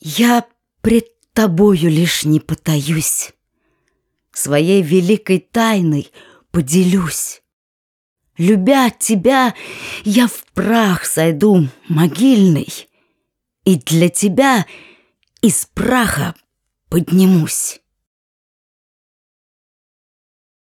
Я пред тобою лишь не потаюсь, Своей великой тайной поделюсь. Любя тебя, я в прах сойду могильный, И для тебя из праха поднимусь.